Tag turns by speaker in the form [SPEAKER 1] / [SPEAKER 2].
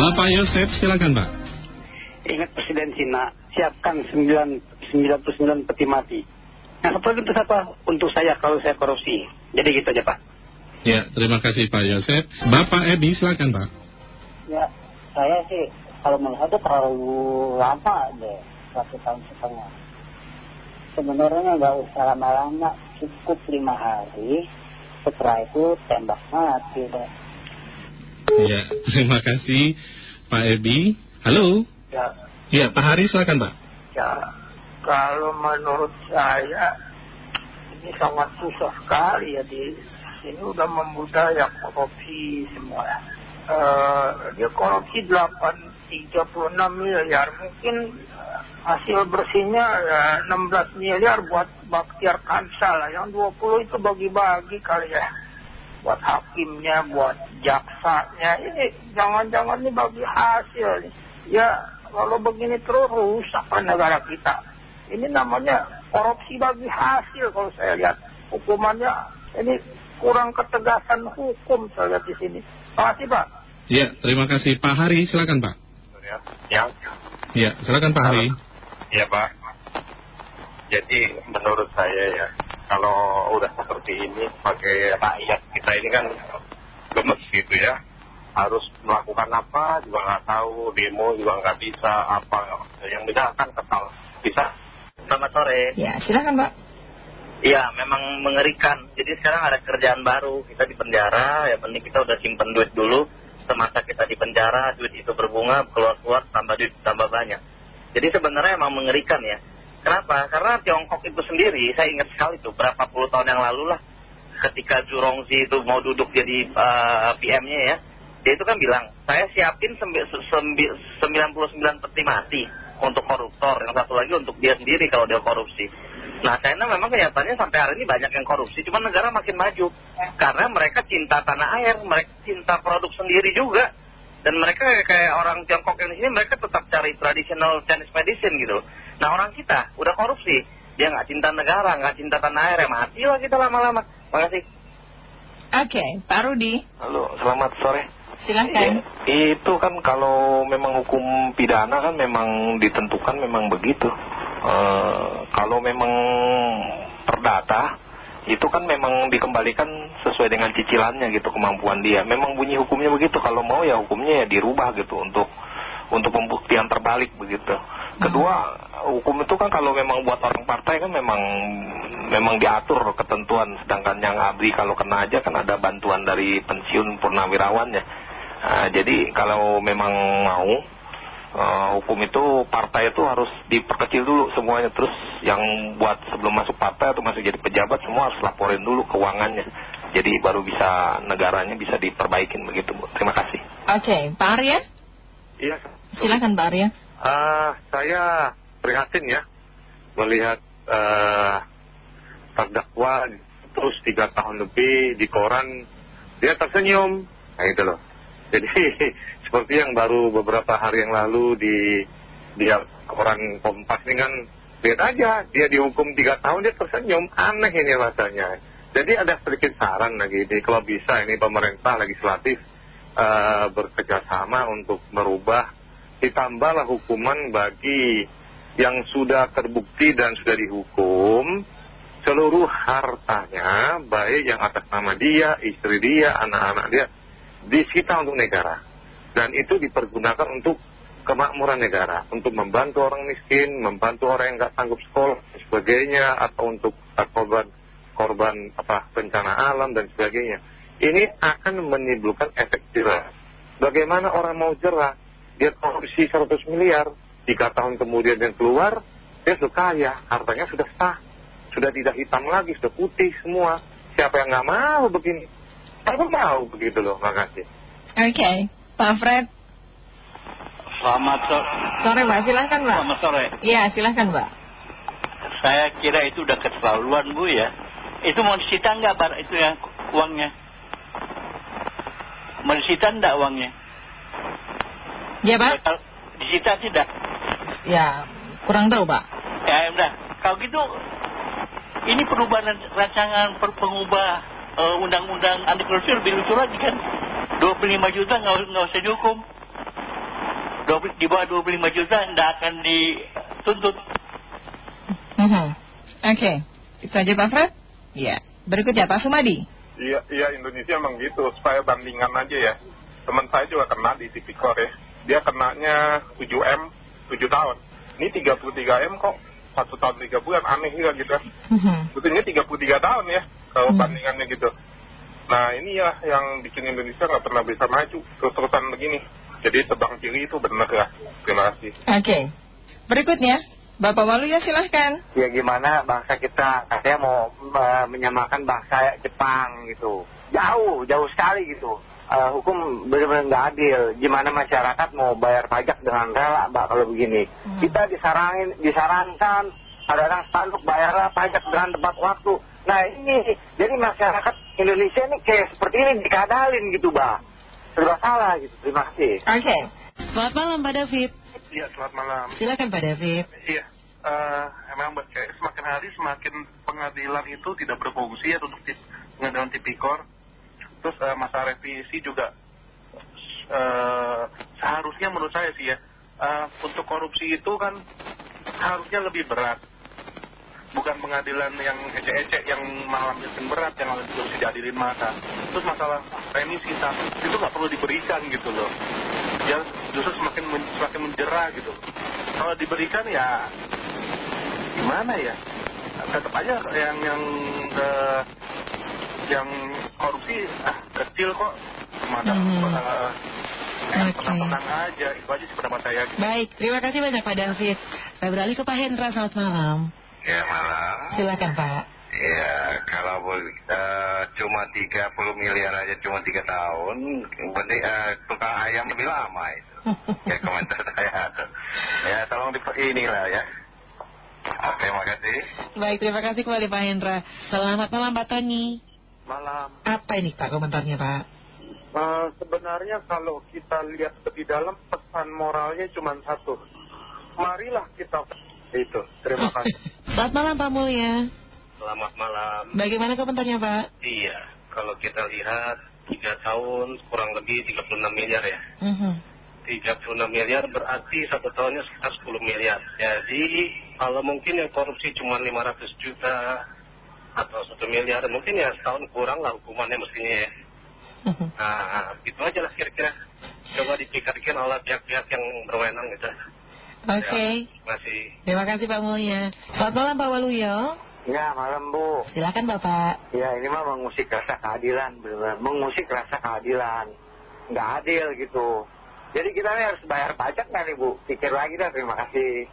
[SPEAKER 1] Bapak Yosef, silakan Pak.
[SPEAKER 2] Ingat Presiden Cina, siapkan 99 peti mati. Nah, seperti itu apa untuk saya kalau saya korupsi. Jadi gitu aja Pak.
[SPEAKER 1] Ya, terima kasih Pak Yosef. Bapak Edi, silakan Pak.
[SPEAKER 3] Ya, saya sih kalau melihat itu terlalu lama deh, satu tahun setengah. Sebenarnya nggak usah lama-lama, cukup lima hari, setelah itu tembak mati deh.
[SPEAKER 1] Ya, terima kasih Pak Edi. Halo.
[SPEAKER 4] Ya,
[SPEAKER 1] Ya, Pak Hari, silakan Pak.
[SPEAKER 4] ya, kalau menurut saya ini sangat susah sekali ya di sini udah membudaya korupsi semua. Eh, dia korupsi 836 miliar, mungkin eh, hasil bersihnya ya 16 miliar buat Baktiar Kansal, yang 20 itu bagi-bagi kali ya. Buat hakimnya, buat jaksanya, ini jangan-jangan ini bagi hasil. Ya, kalau begini terus rusak kan negara kita. Ini namanya korupsi bagi hasil kalau saya lihat. Hukumannya ini kurang ketegasan hukum saya lihat di sini. Terima kasih Pak.
[SPEAKER 1] Ya, terima kasih Pak Hari, silakan Pak.
[SPEAKER 5] Ya,
[SPEAKER 1] Ya, silakan Pak Hari.
[SPEAKER 5] ya Pak. Jadi menurut saya ya, kalau udah seperti ini, pakai rakyat kita ini kan gemes gitu ya. Harus melakukan apa juga nggak tahu, demo juga nggak bisa, apa. Yang bisa kan kesal. Bisa.
[SPEAKER 6] Selamat sore.
[SPEAKER 7] Ya, silakan Pak.
[SPEAKER 6] Iya, memang mengerikan. Jadi sekarang ada kerjaan baru. Kita di penjara, ya penting kita udah simpen duit dulu. Semasa kita di penjara, duit itu berbunga, keluar-keluar, tambah duit, tambah banyak. Jadi sebenarnya emang mengerikan ya. Kenapa? Karena Tiongkok itu sendiri, saya ingat sekali tuh, berapa puluh tahun yang lalu lah. Ketika Zurongzi itu mau duduk jadi eh, PM-nya ya. Dia itu kan bilang, saya siapin sembi- sembi- 99 peti mati untuk koruptor. Yang satu lagi untuk dia sendiri kalau dia korupsi. Nah China memang kenyataannya sampai hari ini banyak yang korupsi, cuma negara makin maju. Karena mereka cinta tanah air, mereka cinta produk sendiri juga. Dan mereka kayak- orang Tiongkok yang di sini, mereka cari traditional Chinese medicine gitu. Nah orang kita udah korupsi, dia nggak cinta negara, nggak cinta tanah air, ya mati lah kita lama-lama. Makasih.
[SPEAKER 7] Oke, Pak Rudi,
[SPEAKER 5] Halo, selamat sore.
[SPEAKER 7] silahkan.
[SPEAKER 5] Itu kan kalau memang hukum pidana kan memang ditentukan memang begitu. Eh, kalau memang perdata itu kan memang dikembalikan sesuai dengan cicilannya gitu kemampuan dia. Memang bunyi hukumnya begitu. Kalau mau ya hukumnya ya dirubah gitu untuk untuk pembuktian terbalik begitu. Kedua, hukum itu kan kalau memang buat orang partai kan memang memang diatur ketentuan. Sedangkan yang abri kalau kena aja kan ada bantuan dari pensiun purnawirawannya. Nah, jadi kalau memang mau eh, hukum itu partai itu harus diperkecil dulu semuanya. Terus yang buat sebelum masuk partai atau masuk jadi pejabat semua harus laporin dulu keuangannya. Jadi baru bisa negaranya bisa diperbaikin begitu Bu. Terima kasih.
[SPEAKER 7] Oke, Pak Arya,
[SPEAKER 5] Iya.
[SPEAKER 7] silakan Pak Arya.
[SPEAKER 5] Ah, saya prihatin ya melihat eh, terdakwa terus tiga tahun lebih di koran dia tersenyum, nah itu loh. Jadi seperti yang baru beberapa hari yang lalu di dia koran Kompas ini kan lihat aja dia dihukum tiga tahun dia tersenyum, aneh ini rasanya. Jadi ada sedikit saran lagi ini kalau bisa ini pemerintah legislatif eh, bekerjasama untuk merubah ditambahlah hukuman bagi yang sudah terbukti dan sudah dihukum seluruh hartanya baik yang atas nama dia, istri dia, anak-anak dia disita untuk negara dan itu dipergunakan untuk kemakmuran negara untuk membantu orang miskin, membantu orang yang nggak sanggup sekolah dan sebagainya atau untuk korban korban apa bencana alam dan sebagainya. Ini akan menimbulkan efek jerah. Bagaimana orang mau jerah? Dia korupsi 100 miliar, tiga tahun kemudian dia keluar, dia sudah kaya, hartanya sudah sah, sudah tidak hitam lagi, sudah putih semua. Siapa yang nggak mau begini? Aku mau begitu loh, makasih.
[SPEAKER 7] Oke, Pak Fred,
[SPEAKER 8] Selamat sore.
[SPEAKER 7] sore Mbak, silahkan Mbak.
[SPEAKER 8] Selamat sore.
[SPEAKER 7] Iya, silahkan Mbak.
[SPEAKER 8] Saya kira itu udah keterlaluan Bu ya. Itu mau disita nggak bar itu ya uangnya? Disita nggak uangnya?
[SPEAKER 7] Ya Pak?
[SPEAKER 8] Kalau disita tidak.
[SPEAKER 7] Ya, kurang tahu Pak.
[SPEAKER 8] Ya udah. Kalau gitu ini perubahan rancangan per pengubah eh, undang-undang anti korupsi lebih lucu lagi kan. 25 juta nggak usah dihukum. 20 di bawah 25 juta tidak akan dituntut.
[SPEAKER 7] Mhm. Oke. Itu aja Pak Fred? Ya. Berikutnya Pak Sumadi.
[SPEAKER 9] Iya, iya Indonesia emang gitu, supaya bandingan aja ya. Teman saya juga kena di tipikor ya. Dia kenanya 7M, 7 tahun. Ini 33M kok, satu tahun 3 bulan, aneh juga gitu.
[SPEAKER 7] Mhm.
[SPEAKER 9] Betulnya 33 tahun ya, kalau
[SPEAKER 7] Hmm.
[SPEAKER 9] bandingannya gitu. Nah ini ya yang bikin Indonesia nggak pernah bisa maju, terus-terusan begini. Jadi tebang kiri itu benar ya. Terima kasih.
[SPEAKER 7] Oke. Berikutnya Bapak Waluyo silahkan.
[SPEAKER 10] ya gimana bangsa kita? Katanya mau menyamakan bangsa Jepang gitu. Jauh jauh sekali gitu. Eh, hukum benar-benar nggak adil. Gimana masyarakat mau bayar pajak dengan rela mbak kalau begini? Kita disarangin disarankan kadang-kadang spanduk bayarlah pajak dengan tepat waktu. Nah ini jadi masyarakat Indonesia ini kayak seperti ini dikadalin gitu mbak. Serba salah gitu. Terima kasih.
[SPEAKER 7] Oke. Selamat malam Pak David.
[SPEAKER 9] Iya selamat malam.
[SPEAKER 7] Silakan Pak David.
[SPEAKER 9] Iya, eh, emang kayak semakin hari semakin pengadilan itu tidak berfungsi ya untuk tip- pengadilan tipikor. Terus eh, masa revisi juga eh, seharusnya menurut saya sih ya, untuk korupsi itu kan harusnya lebih berat. Bukan pengadilan yang ecek-ecek yang malam yang berat yang harus diadilin masa. Terus masalah remisi itu nggak perlu diberikan gitu loh. Ya justru semakin men- semakin menjerah gitu. Kalau diberikan ya gimana ya? Tetap aja yang yang eh, yang korupsi ah, kecil kok. Cuma ada
[SPEAKER 7] Mhm.
[SPEAKER 9] eh,
[SPEAKER 7] Oke.
[SPEAKER 9] tenang aja itu aja sih pendapat saya.
[SPEAKER 7] Baik, terima kasih banyak Pak David. Saya beralih ke Pak Hendra, selamat malam.
[SPEAKER 11] Ya malam.
[SPEAKER 7] Silakan Pak.
[SPEAKER 11] Ya kalau boleh, eh, cuma 30 miliar aja cuma 3 tahun, berarti eh, tukang ayam lebih lama itu. ya komentar saya. Ya tolong di inilah ya. Oke, makasih.
[SPEAKER 7] Baik, terima kasih kembali Pak Hendra. Selamat malam Pak Tony.
[SPEAKER 9] Malam.
[SPEAKER 7] Apa ini Pak komentarnya Pak?
[SPEAKER 9] Eh, sebenarnya kalau kita lihat lebih dalam pesan moralnya cuma satu. Marilah kita itu. Terima kasih.
[SPEAKER 7] Selamat malam Pak Mulya.
[SPEAKER 12] Selamat malam.
[SPEAKER 7] Bagaimana komentarnya Pak?
[SPEAKER 12] Iya, kalau kita lihat 3 tahun kurang lebih 36 miliar ya.
[SPEAKER 7] Mhm.
[SPEAKER 12] 36 miliar berarti satu tahunnya sekitar 10 miliar. Jadi kalau mungkin yang korupsi cuma 500 juta atau 1 miliar, mungkin ya setahun kurang lah hukumannya mestinya ya.
[SPEAKER 7] Mhm.
[SPEAKER 12] Nah, gitu aja lah kira-kira. Coba dipikirkan oleh pihak-pihak yang berwenang gitu.
[SPEAKER 7] Oke.
[SPEAKER 12] Ya, terima kasih.
[SPEAKER 7] Terima kasih Pak Mulya. Selamat malam Pak Waluyo.
[SPEAKER 10] Ya malam bu
[SPEAKER 7] Silakan Bapak.
[SPEAKER 10] Ya ini mah mengusik rasa keadilan, benar mengusik rasa keadilan, nggak adil gitu. Jadi kita nih harus bayar pajak nggak nih bu? Pikir lagi dah, terima kasih.